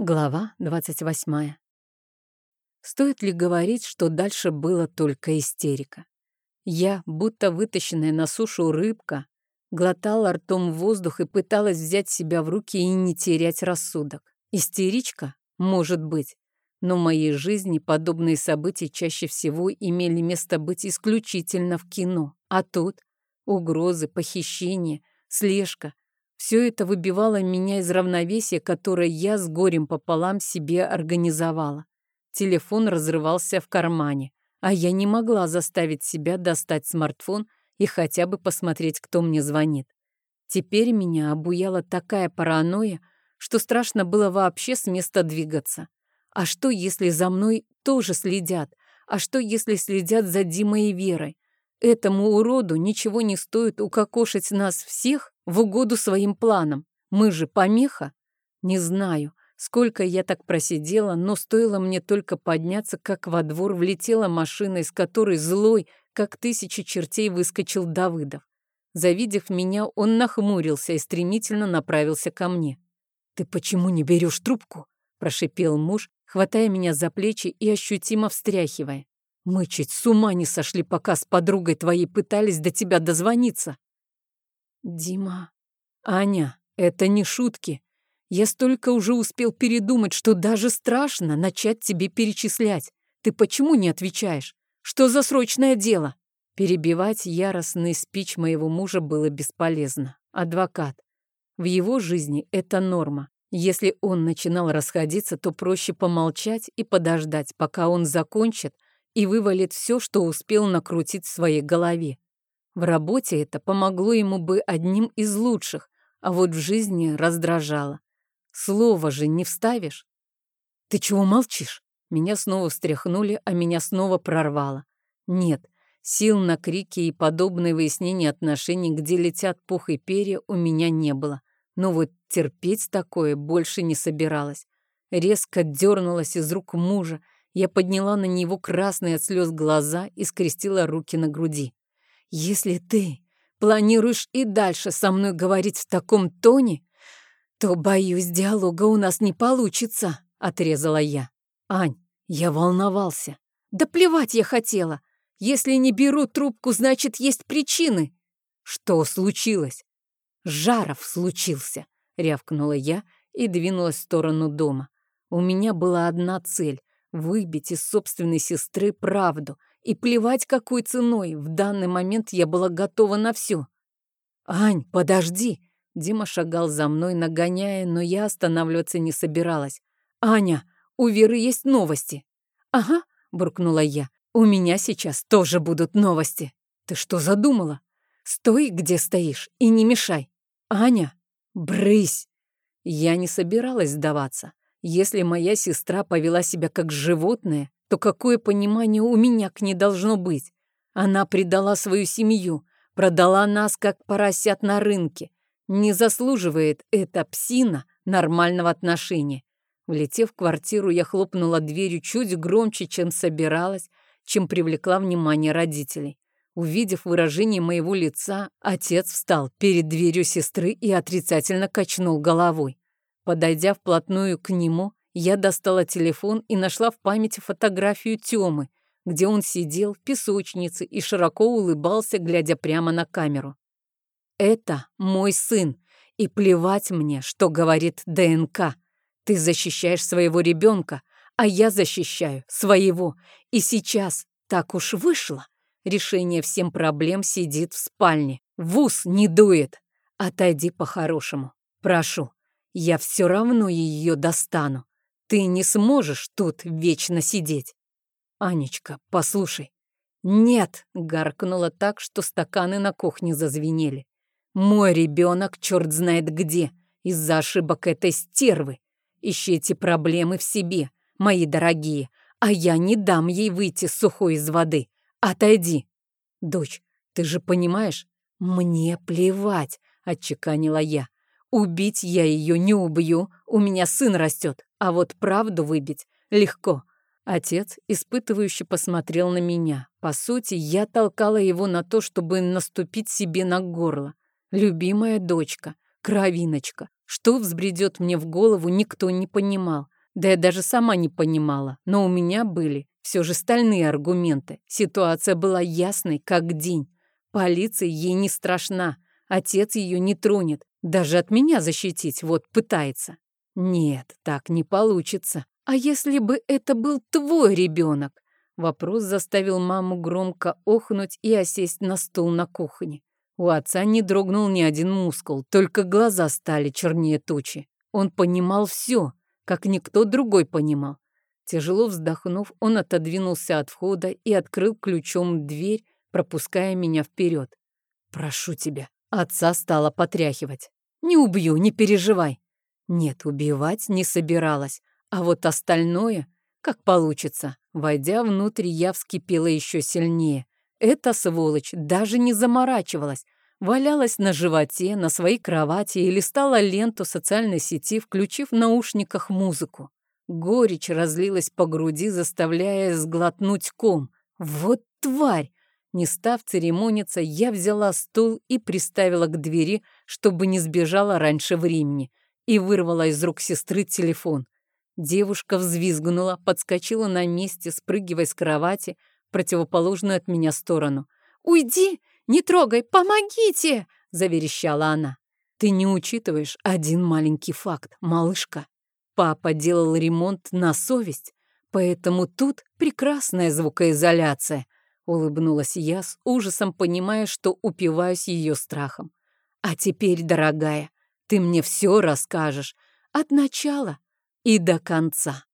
Глава 28. Стоит ли говорить, что дальше было только истерика? Я, будто вытащенная на сушу рыбка, глотала ртом воздух и пыталась взять себя в руки и не терять рассудок. Истеричка? Может быть. Но в моей жизни подобные события чаще всего имели место быть исключительно в кино. А тут угрозы, похищения, слежка, все это выбивало меня из равновесия, которое я с горем пополам себе организовала. Телефон разрывался в кармане, а я не могла заставить себя достать смартфон и хотя бы посмотреть, кто мне звонит. Теперь меня обуяла такая паранойя, что страшно было вообще с места двигаться. А что, если за мной тоже следят? А что, если следят за Димой и Верой? Этому уроду ничего не стоит укокошить нас всех в угоду своим планам. Мы же помеха. Не знаю, сколько я так просидела, но стоило мне только подняться, как во двор влетела машина, из которой злой, как тысячи чертей, выскочил Давыдов. Завидев меня, он нахмурился и стремительно направился ко мне. «Ты почему не берешь трубку?» – прошипел муж, хватая меня за плечи и ощутимо встряхивая. Мы чуть с ума не сошли, пока с подругой твоей пытались до тебя дозвониться. Дима, Аня, это не шутки. Я столько уже успел передумать, что даже страшно начать тебе перечислять. Ты почему не отвечаешь? Что за срочное дело? Перебивать яростный спич моего мужа было бесполезно. Адвокат. В его жизни это норма. Если он начинал расходиться, то проще помолчать и подождать, пока он закончит, и вывалит все, что успел накрутить в своей голове. В работе это помогло ему бы одним из лучших, а вот в жизни раздражало. Слово же не вставишь. «Ты чего молчишь?» Меня снова встряхнули, а меня снова прорвало. Нет, сил на крики и подобные выяснения отношений, где летят пух и перья, у меня не было. Но вот терпеть такое больше не собиралась. Резко дернулась из рук мужа, я подняла на него красные от слез глаза и скрестила руки на груди. «Если ты планируешь и дальше со мной говорить в таком тоне, то, боюсь, диалога у нас не получится», — отрезала я. «Ань, я волновался. Да плевать я хотела. Если не беру трубку, значит, есть причины». «Что случилось?» «Жаров случился», — рявкнула я и двинулась в сторону дома. У меня была одна цель Выбить из собственной сестры правду. И плевать, какой ценой. В данный момент я была готова на все. «Ань, подожди!» Дима шагал за мной, нагоняя, но я останавливаться не собиралась. «Аня, у Веры есть новости». «Ага», — буркнула я. «У меня сейчас тоже будут новости». «Ты что задумала? Стой, где стоишь, и не мешай». «Аня, брысь!» Я не собиралась сдаваться. Если моя сестра повела себя как животное, то какое понимание у меня к ней должно быть? Она предала свою семью, продала нас, как поросят на рынке. Не заслуживает эта псина нормального отношения. Влетев в квартиру, я хлопнула дверью чуть громче, чем собиралась, чем привлекла внимание родителей. Увидев выражение моего лица, отец встал перед дверью сестры и отрицательно качнул головой. Подойдя вплотную к нему, я достала телефон и нашла в памяти фотографию Тёмы, где он сидел в песочнице и широко улыбался, глядя прямо на камеру. «Это мой сын, и плевать мне, что говорит ДНК. Ты защищаешь своего ребенка, а я защищаю своего. И сейчас так уж вышло. Решение всем проблем сидит в спальне. Вуз не дует. Отойди по-хорошему. Прошу, я все равно ее достану. Ты не сможешь тут вечно сидеть. Анечка, послушай. Нет, гаркнула так, что стаканы на кухне зазвенели. Мой ребенок черт знает где, из-за ошибок этой стервы. Ищите проблемы в себе, мои дорогие, а я не дам ей выйти сухой из воды. Отойди. Дочь, ты же понимаешь, мне плевать, отчеканила я. Убить я ее не убью, у меня сын растет, а вот правду выбить легко. Отец испытывающе посмотрел на меня. По сути, я толкала его на то, чтобы наступить себе на горло. Любимая дочка, кровиночка, Что взбредет мне в голову, никто не понимал. Да я даже сама не понимала, но у меня были все же стальные аргументы. Ситуация была ясной, как день. Полиция ей не страшна, отец ее не тронет, даже от меня защитить вот пытается. Нет, так не получится. А если бы это был твой ребенок? Вопрос заставил маму громко охнуть и осесть на стул на кухне. У отца не дрогнул ни один мускул, только глаза стали чернее тучи. Он понимал все, как никто другой понимал. Тяжело вздохнув, он отодвинулся от входа и открыл ключом дверь, пропуская меня вперед. «Прошу тебя». Отца стала потряхивать. «Не убью, не переживай». Нет, убивать не собиралась. А вот остальное, как получится. Войдя внутрь, я вскипела еще сильнее. Эта сволочь даже не заморачивалась. Валялась на животе, на своей кровати и листала ленту социальной сети, включив в наушниках музыку. Горечь разлилась по груди, заставляя сглотнуть ком. Вот тварь! Не став церемониться, я взяла стул и приставила к двери, чтобы не сбежала раньше времени, и вырвала из рук сестры телефон. Девушка взвизгнула, подскочила на месте, спрыгивая с кровати противоположную от меня сторону. «Уйди! Не трогай! Помогите!» — заверещала она. «Ты не учитываешь один маленький факт, малышка. Папа делал ремонт на совесть, поэтому тут прекрасная звукоизоляция», — улыбнулась я с ужасом, понимая, что упиваюсь ее страхом. «А теперь, дорогая, ты мне все расскажешь, от начала и до конца.